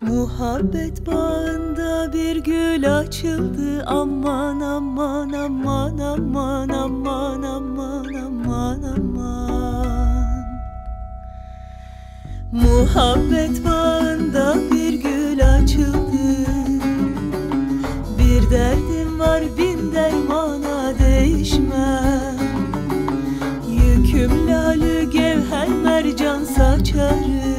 Muhabbet bağında bir gül açıldı. Aman aman aman aman aman aman aman aman. Muhabbet bağında bir gül açıldı. Bir derdim var bin dermana değişmem. Yüküm lalü gevher mercan saçarım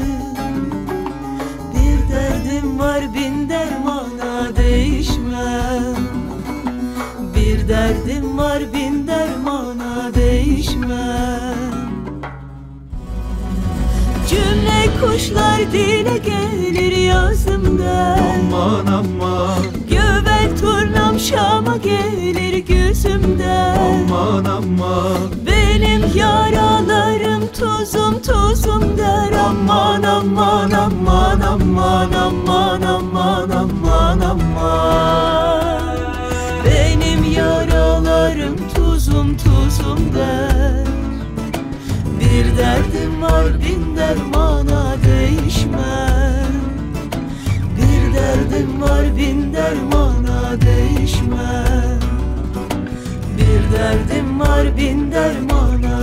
derdim var bin dermana değişmem. Cümle kuşlar dile gelir yazımda Aman aman. Göbek turnam Şam'a gelir yaralarım tuzum tuzum der Bir derdim var bin dermana değişmem. Bir derdim var bin dermana değişmem. Bir derdim var bin dermana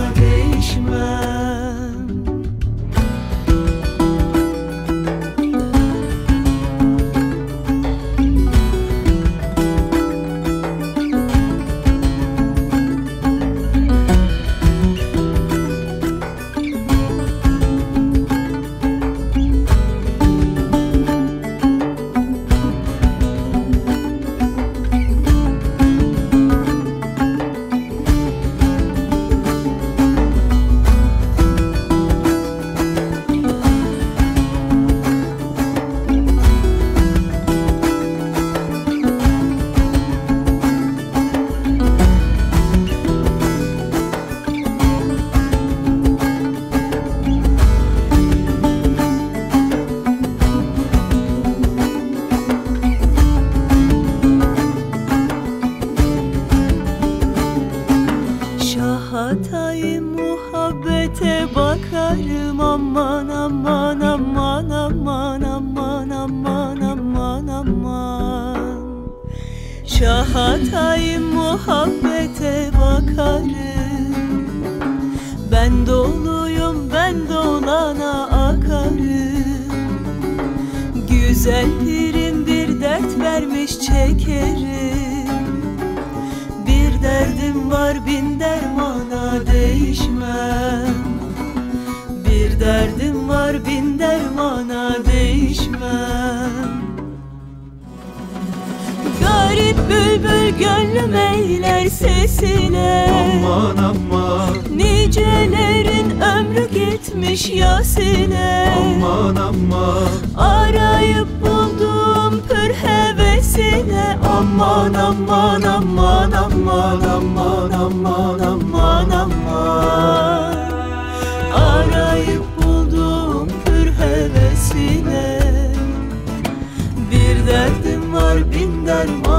muhabbete bakarım aman aman aman aman aman aman aman aman. Şahatay muhabbete bakarım. Ben doluyum ben dolana akarım. Güzel pirin bir dert vermiş çekerim. Bir derdim var bin dermana değişmem bülbül gönlüm eyler sesine. Aman aman. Nicelerin ömrü gitmiş yasine. Aman aman. Arayıp buldum pür hevesine. Aman aman aman aman aman aman aman aman. Arayıp buldum pür hevesine. Bir derdim var bin dermana